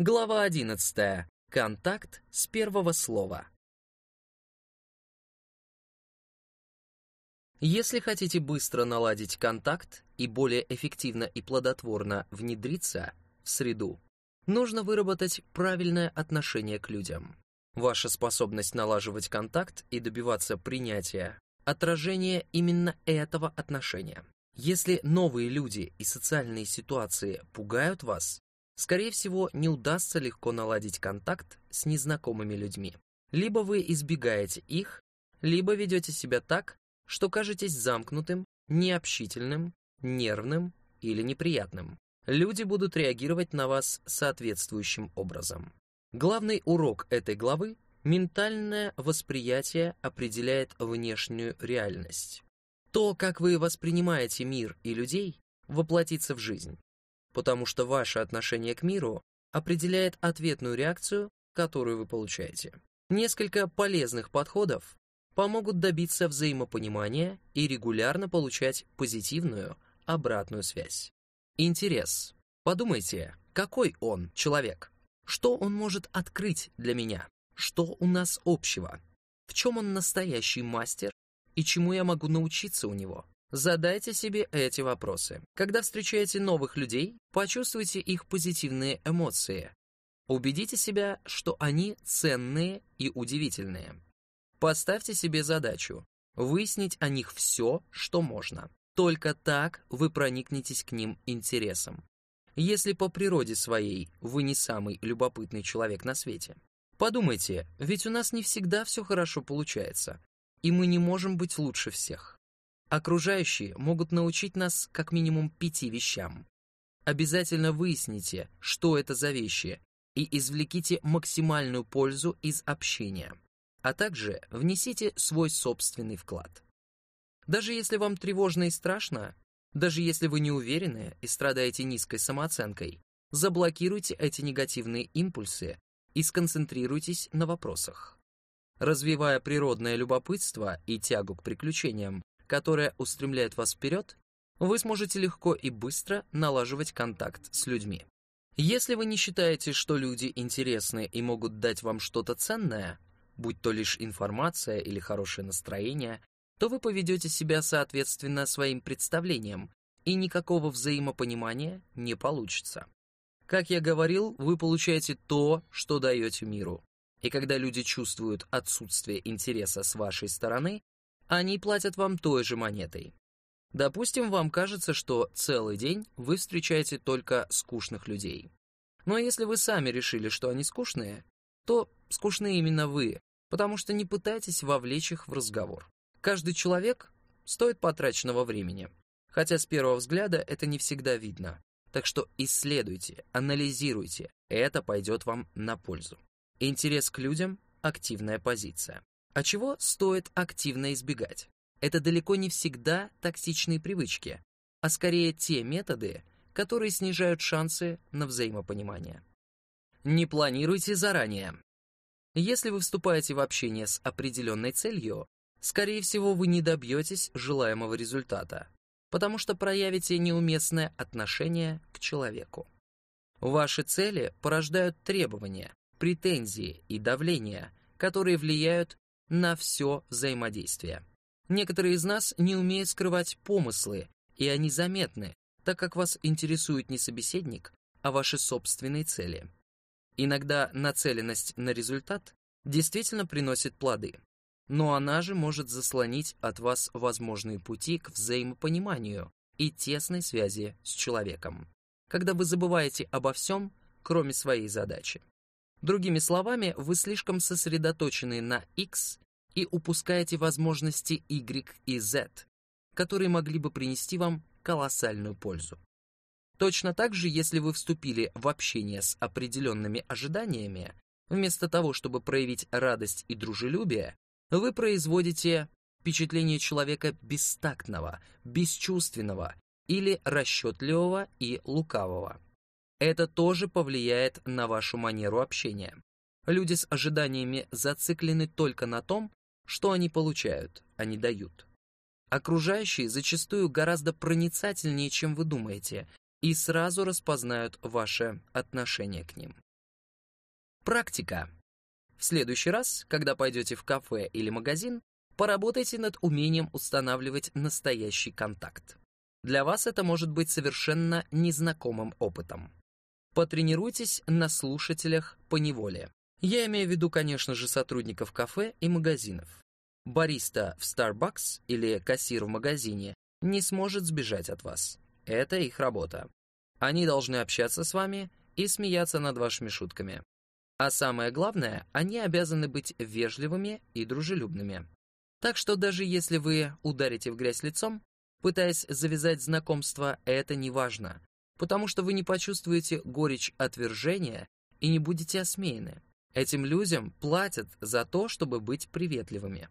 Глава 11. Контакт с первого слова. Если хотите быстро наладить контакт и более эффективно и плодотворно внедриться в среду, нужно выработать правильное отношение к людям. Ваша способность налаживать контакт и добиваться принятия – отражение именно этого отношения. Если новые люди и социальные ситуации пугают вас, скорее всего, не удастся легко наладить контакт с незнакомыми людьми. Либо вы избегаете их, либо ведете себя так, что кажетесь замкнутым, необщительным, нервным или неприятным. Люди будут реагировать на вас соответствующим образом. Главный урок этой главы – ментальное восприятие определяет внешнюю реальность. То, как вы воспринимаете мир и людей, воплотится в жизнь потому что ваше отношение к миру определяет ответную реакцию, которую вы получаете. Несколько полезных подходов помогут добиться взаимопонимания и регулярно получать позитивную обратную связь. Интерес. Подумайте, какой он человек? Что он может открыть для меня? Что у нас общего? В чем он настоящий мастер и чему я могу научиться у него? Задайте себе эти вопросы. Когда встречаете новых людей, почувствуйте их позитивные эмоции. Убедите себя, что они ценные и удивительные. Поставьте себе задачу выяснить о них все, что можно. Только так вы проникнетесь к ним интересом. Если по природе своей вы не самый любопытный человек на свете. Подумайте, ведь у нас не всегда все хорошо получается, и мы не можем быть лучше всех. Окружающие могут научить нас как минимум пяти вещам. Обязательно выясните, что это за вещи, и извлеките максимальную пользу из общения, а также внесите свой собственный вклад. Даже если вам тревожно и страшно, даже если вы не уверены и страдаете низкой самооценкой, заблокируйте эти негативные импульсы и сконцентрируйтесь на вопросах. Развивая природное любопытство и тягу к приключениям, которая устремляет вас вперед, вы сможете легко и быстро налаживать контакт с людьми. Если вы не считаете, что люди интересны и могут дать вам что-то ценное, будь то лишь информация или хорошее настроение, то вы поведете себя соответственно своим представлениям, и никакого взаимопонимания не получится. Как я говорил, вы получаете то, что даете миру. И когда люди чувствуют отсутствие интереса с вашей стороны, они платят вам той же монетой. Допустим, вам кажется, что целый день вы встречаете только скучных людей. Но если вы сами решили, что они скучные, то скучны именно вы, потому что не пытаетесь вовлечь их в разговор. Каждый человек стоит потраченного времени, хотя с первого взгляда это не всегда видно. Так что исследуйте, анализируйте, это пойдет вам на пользу. Интерес к людям – активная позиция. А чего стоит активно избегать? Это далеко не всегда токсичные привычки, а скорее те методы, которые снижают шансы на взаимопонимание. Не планируйте заранее. Если вы вступаете в общение с определенной целью, скорее всего, вы не добьетесь желаемого результата, потому что проявите неуместное отношение к человеку. Ваши цели порождают требования, претензии и давление, которые влияют на все взаимодействие. Некоторые из нас не умеют скрывать помыслы, и они заметны, так как вас интересует не собеседник, а ваши собственные цели. Иногда нацеленность на результат действительно приносит плоды, но она же может заслонить от вас возможные пути к взаимопониманию и тесной связи с человеком, когда вы забываете обо всем, кроме своей задачи. Другими словами, вы слишком сосредоточены на X и упускаете возможности Y и Z, которые могли бы принести вам колоссальную пользу. Точно так же, если вы вступили в общение с определенными ожиданиями, вместо того, чтобы проявить радость и дружелюбие, вы производите впечатление человека бестактного, бесчувственного или расчетливого и лукавого. Это тоже повлияет на вашу манеру общения. Люди с ожиданиями зациклены только на том, что они получают, а не дают. Окружающие зачастую гораздо проницательнее, чем вы думаете, и сразу распознают ваше отношение к ним. Практика. В следующий раз, когда пойдете в кафе или магазин, поработайте над умением устанавливать настоящий контакт. Для вас это может быть совершенно незнакомым опытом. Потренируйтесь на слушателях по неволе. Я имею в виду, конечно же, сотрудников кафе и магазинов. Бариста в Starbucks или кассир в магазине не сможет сбежать от вас. Это их работа. Они должны общаться с вами и смеяться над вашими шутками. А самое главное, они обязаны быть вежливыми и дружелюбными. Так что даже если вы ударите в грязь лицом, пытаясь завязать знакомство, это не важно, потому что вы не почувствуете горечь отвержения и не будете осмеяны. Этим людям платят за то, чтобы быть приветливыми.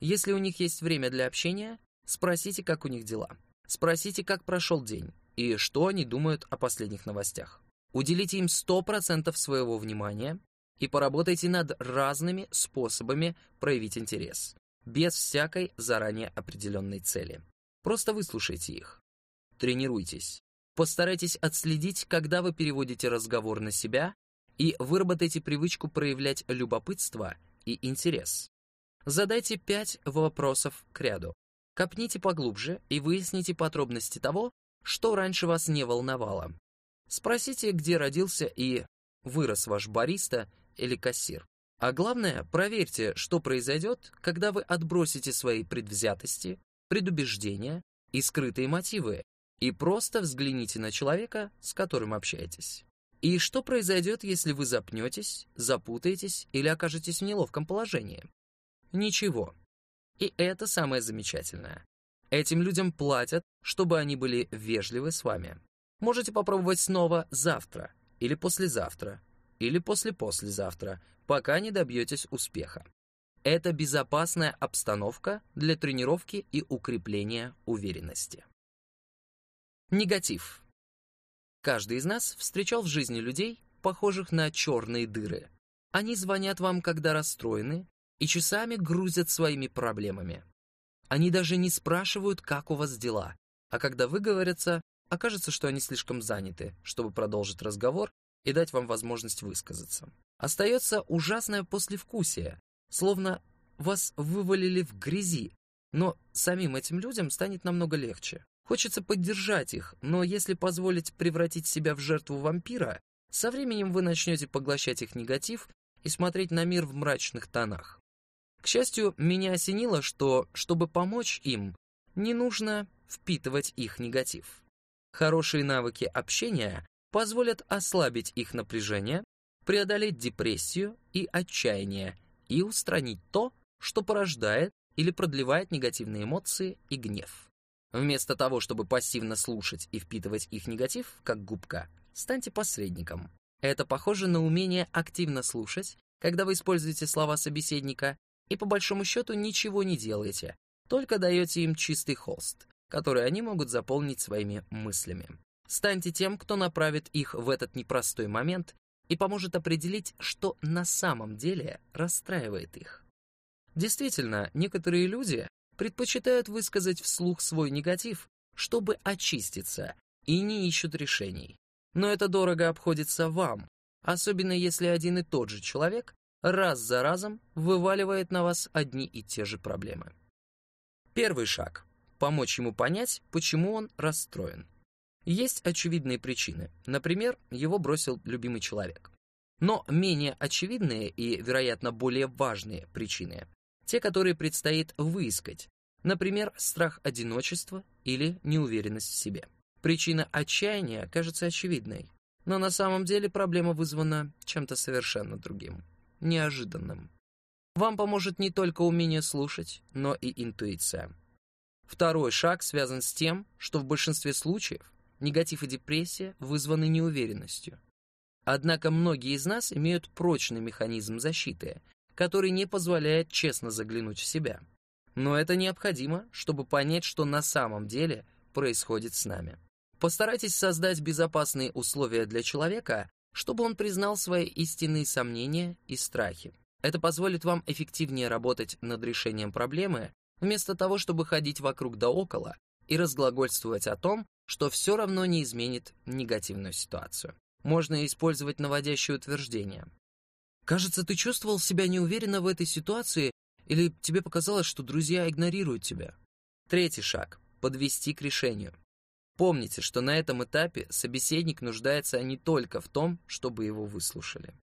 Если у них есть время для общения, спросите, как у них дела. Спросите, как прошел день и что они думают о последних новостях. Уделите им 100% своего внимания и поработайте над разными способами проявить интерес, без всякой заранее определенной цели. Просто выслушайте их. Тренируйтесь. Постарайтесь отследить, когда вы переводите разговор на себя, и выработайте привычку проявлять любопытство и интерес. Задайте пять вопросов к ряду. Копните поглубже и выясните подробности того, что раньше вас не волновало. Спросите, где родился и вырос ваш бариста или кассир. А главное, проверьте, что произойдет, когда вы отбросите свои предвзятости, предубеждения и скрытые мотивы и просто взгляните на человека, с которым общаетесь. И что произойдет, если вы запнетесь, запутаетесь или окажетесь в неловком положении? Ничего. И это самое замечательное. Этим людям платят, чтобы они были вежливы с вами. Можете попробовать снова завтра, или послезавтра, или после-послезавтра, пока не добьетесь успеха. Это безопасная обстановка для тренировки и укрепления уверенности. Негатив. Каждый из нас встречал в жизни людей, похожих на черные дыры. Они звонят вам, когда расстроены, и часами грузят своими проблемами. Они даже не спрашивают, как у вас дела, а когда выговорятся, окажется, что они слишком заняты, чтобы продолжить разговор и дать вам возможность высказаться. Остается ужасное послевкусие, словно вас вывалили в грязи, но самим этим людям станет намного легче. Хочется поддержать их, но если позволить превратить себя в жертву вампира, со временем вы начнете поглощать их негатив и смотреть на мир в мрачных тонах. К счастью, меня осенило, что, чтобы помочь им, не нужно впитывать их негатив. Хорошие навыки общения позволят ослабить их напряжение, преодолеть депрессию и отчаяние и устранить то, что порождает или продлевает негативные эмоции и гнев. Вместо того, чтобы пассивно слушать и впитывать их негатив, как губка, станьте посредником. Это похоже на умение активно слушать, когда вы используете слова собеседника и по большому счету ничего не делаете, только даете им чистый холст, который они могут заполнить своими мыслями. Станьте тем, кто направит их в этот непростой момент и поможет определить, что на самом деле расстраивает их. Действительно, некоторые люди предпочитают высказать вслух свой негатив, чтобы очиститься, и не ищут решений. Но это дорого обходится вам, особенно если один и тот же человек раз за разом вываливает на вас одни и те же проблемы. Первый шаг – помочь ему понять, почему он расстроен. Есть очевидные причины. Например, его бросил любимый человек. Но менее очевидные и, вероятно, более важные причины – те, которые предстоит выискать. Например, страх одиночества или неуверенность в себе. Причина отчаяния кажется очевидной, но на самом деле проблема вызвана чем-то совершенно другим неожиданным. Вам поможет не только умение слушать, но и интуиция. Второй шаг связан с тем, что в большинстве случаев негатив и депрессия вызваны неуверенностью. Однако многие из нас имеют прочный механизм защиты, который не позволяет честно заглянуть в себя. Но это необходимо, чтобы понять, что на самом деле происходит с нами. Постарайтесь создать безопасные условия для человека, чтобы он признал свои истинные сомнения и страхи. Это позволит вам эффективнее работать над решением проблемы, вместо того, чтобы ходить вокруг да около и разглагольствовать о том, что все равно не изменит негативную ситуацию. Можно использовать наводящее утверждение. Кажется, ты чувствовал себя неуверенно в этой ситуации или тебе показалось, что друзья игнорируют тебя. Третий шаг – подвести к решению. Помните, что на этом этапе собеседник нуждается не только в том, чтобы его выслушали.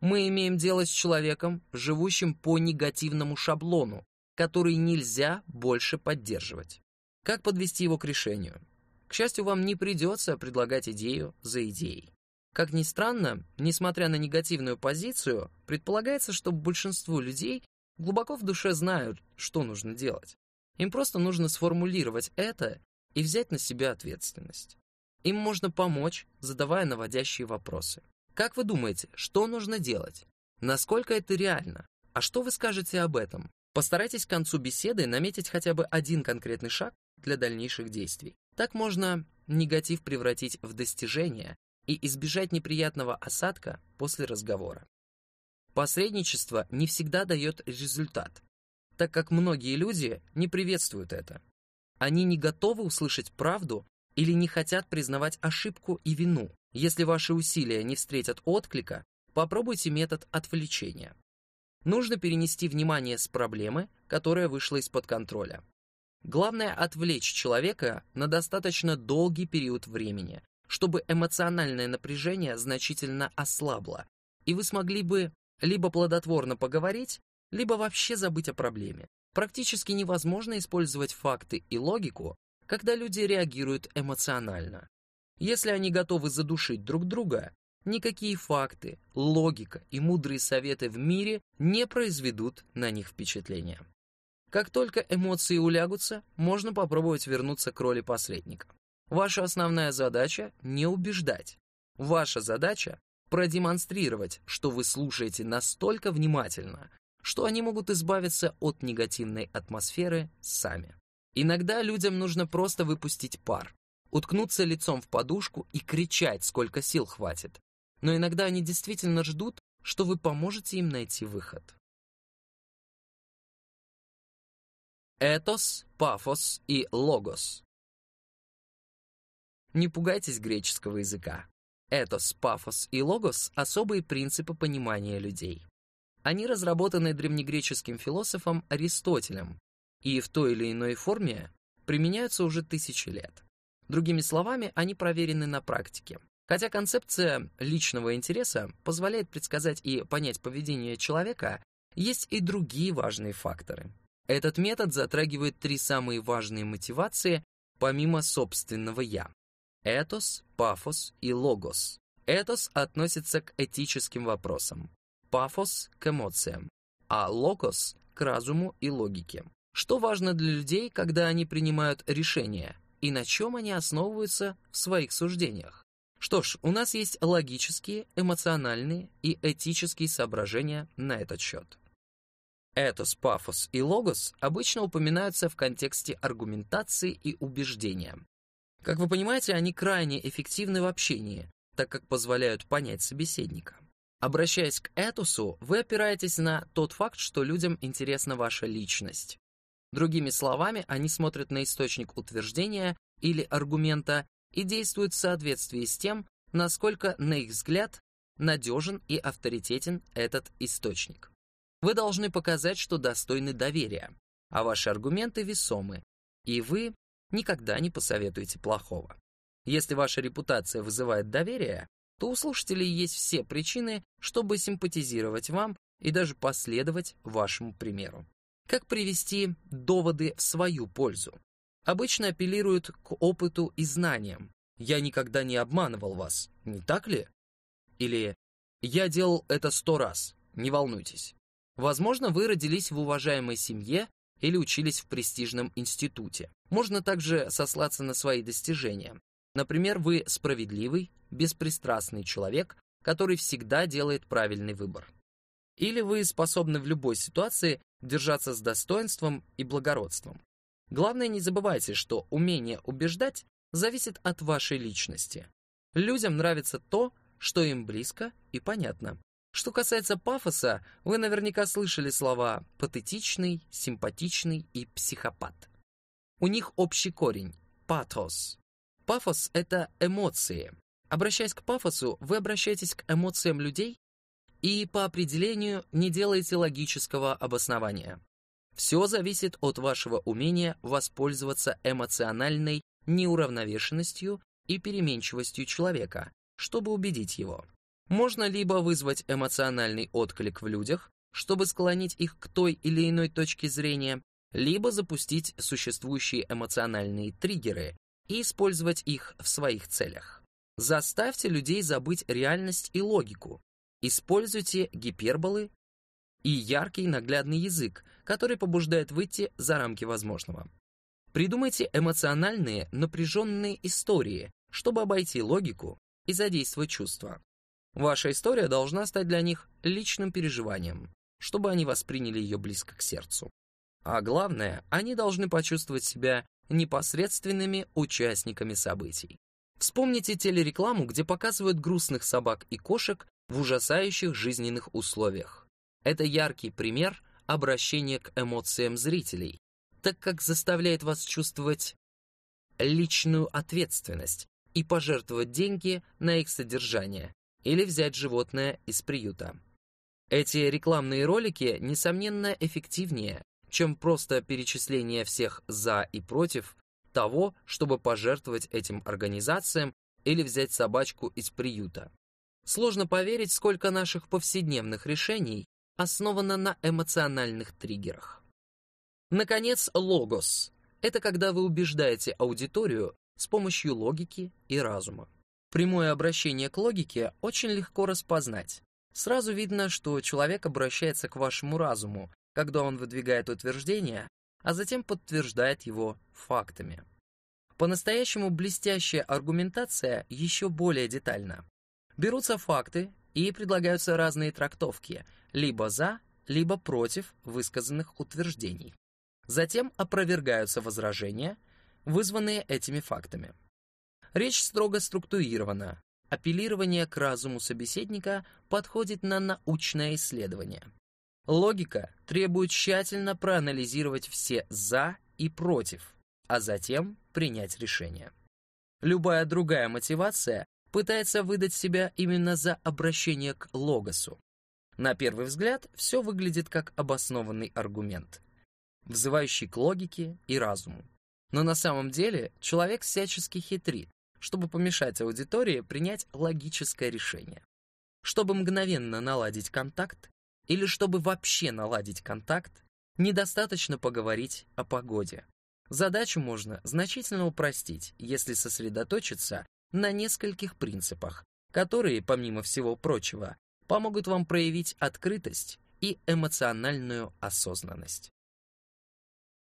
Мы имеем дело с человеком, живущим по негативному шаблону, который нельзя больше поддерживать. Как подвести его к решению? К счастью, вам не придется предлагать идею за идеей. Как ни странно, несмотря на негативную позицию, предполагается, что большинство людей глубоко в душе знают, что нужно делать. Им просто нужно сформулировать это и взять на себя ответственность. Им можно помочь, задавая наводящие вопросы. Как вы думаете, что нужно делать? Насколько это реально? А что вы скажете об этом? Постарайтесь к концу беседы наметить хотя бы один конкретный шаг для дальнейших действий. Так можно негатив превратить в достижение и избежать неприятного осадка после разговора. Посредничество не всегда дает результат, так как многие люди не приветствуют это. Они не готовы услышать правду или не хотят признавать ошибку и вину. Если ваши усилия не встретят отклика, попробуйте метод отвлечения. Нужно перенести внимание с проблемы, которая вышла из-под контроля. Главное отвлечь человека на достаточно долгий период времени, чтобы эмоциональное напряжение значительно ослабло, и вы смогли бы либо плодотворно поговорить, либо вообще забыть о проблеме. Практически невозможно использовать факты и логику, когда люди реагируют эмоционально. Если они готовы задушить друг друга, никакие факты, логика и мудрые советы в мире не произведут на них впечатления. Как только эмоции улягутся, можно попробовать вернуться к роли посредника. Ваша основная задача — не убеждать. Ваша задача продемонстрировать, что вы слушаете настолько внимательно, что они могут избавиться от негативной атмосферы сами. Иногда людям нужно просто выпустить пар, уткнуться лицом в подушку и кричать, сколько сил хватит. Но иногда они действительно ждут, что вы поможете им найти выход. Этос, пафос и логос. Не пугайтесь греческого языка. Этос, пафос и логос — особые принципы понимания людей. Они разработаны древнегреческим философом Аристотелем и в той или иной форме применяются уже тысячи лет. Другими словами, они проверены на практике. Хотя концепция личного интереса позволяет предсказать и понять поведение человека, есть и другие важные факторы. Этот метод затрагивает три самые важные мотивации помимо собственного «я». Этос, пафос и логос. Этос относится к этическим вопросам, пафос — к эмоциям, а логос — к разуму и логике. Что важно для людей, когда они принимают решения, и на чем они основываются в своих суждениях? Что ж, у нас есть логические, эмоциональные и этические соображения на этот счет. Этос, пафос и логос обычно упоминаются в контексте аргументации и убеждения. Как вы понимаете, они крайне эффективны в общении, так как позволяют понять собеседника. Обращаясь к этосу, вы опираетесь на тот факт, что людям интересна ваша личность. Другими словами, они смотрят на источник утверждения или аргумента и действуют в соответствии с тем, насколько, на их взгляд, надежен и авторитетен этот источник. Вы должны показать, что достойны доверия, а ваши аргументы весомы, и вы никогда не посоветуете плохого. Если ваша репутация вызывает доверие, то у слушателей есть все причины, чтобы симпатизировать вам и даже последовать вашему примеру. Как привести доводы в свою пользу? Обычно апеллируют к опыту и знаниям. «Я никогда не обманывал вас, не так ли?» Или «Я делал это сто раз, не волнуйтесь». Возможно, вы родились в уважаемой семье или учились в престижном институте. Можно также сослаться на свои достижения. Например, вы справедливый, беспристрастный человек, который всегда делает правильный выбор. Или вы способны в любой ситуации держаться с достоинством и благородством. Главное, не забывайте, что умение убеждать зависит от вашей личности. Людям нравится то, что им близко и понятно. Что касается пафоса, вы наверняка слышали слова «патетичный», «симпатичный» и «психопат». У них общий корень – патос. Пафос – это эмоции. Обращаясь к пафосу, вы обращаетесь к эмоциям людей и по определению не делаете логического обоснования. Все зависит от вашего умения воспользоваться эмоциональной неуравновешенностью и переменчивостью человека, чтобы убедить его. Можно либо вызвать эмоциональный отклик в людях, чтобы склонить их к той или иной точке зрения, либо запустить существующие эмоциональные триггеры и использовать их в своих целях. Заставьте людей забыть реальность и логику. Используйте гиперболы и яркий наглядный язык, который побуждает выйти за рамки возможного. Придумайте эмоциональные, напряженные истории, чтобы обойти логику и задействовать чувства. Ваша история должна стать для них личным переживанием, чтобы они восприняли ее близко к сердцу. А главное, они должны почувствовать себя непосредственными участниками событий. Вспомните телерекламу, где показывают грустных собак и кошек в ужасающих жизненных условиях. Это яркий пример обращения к эмоциям зрителей, так как заставляет вас чувствовать личную ответственность и пожертвовать деньги на их содержание или взять животное из приюта. Эти рекламные ролики, несомненно, эффективнее, чем просто перечисление всех «за» и «против» того, чтобы пожертвовать этим организациям или взять собачку из приюта. Сложно поверить, сколько наших повседневных решений основано на эмоциональных триггерах. Наконец, логос — это когда вы убеждаете аудиторию с помощью логики и разума. Прямое обращение к логике очень легко распознать. Сразу видно, что человек обращается к вашему разуму, когда он выдвигает утверждение, а затем подтверждает его фактами. По-настоящему блестящая аргументация еще более детальна. Берутся факты и предлагаются разные трактовки, либо за, либо против высказанных утверждений. Затем опровергаются возражения, вызванные этими фактами. Речь строго структурирована. Апеллирование к разуму собеседника подходит на научное исследование. Логика требует тщательно проанализировать все «за» и «против», а затем принять решение. Любая другая мотивация пытается выдать себя именно за обращение к логосу. На первый взгляд все выглядит как обоснованный аргумент, взывающий к логике и разуму. Но на самом деле человек всячески хитрит, чтобы помешать аудитории принять логическое решение. Чтобы мгновенно наладить контакт, или чтобы вообще наладить контакт, недостаточно поговорить о погоде. Задачу можно значительно упростить, если сосредоточиться на нескольких принципах, которые, помимо всего прочего, помогут вам проявить открытость и эмоциональную осознанность.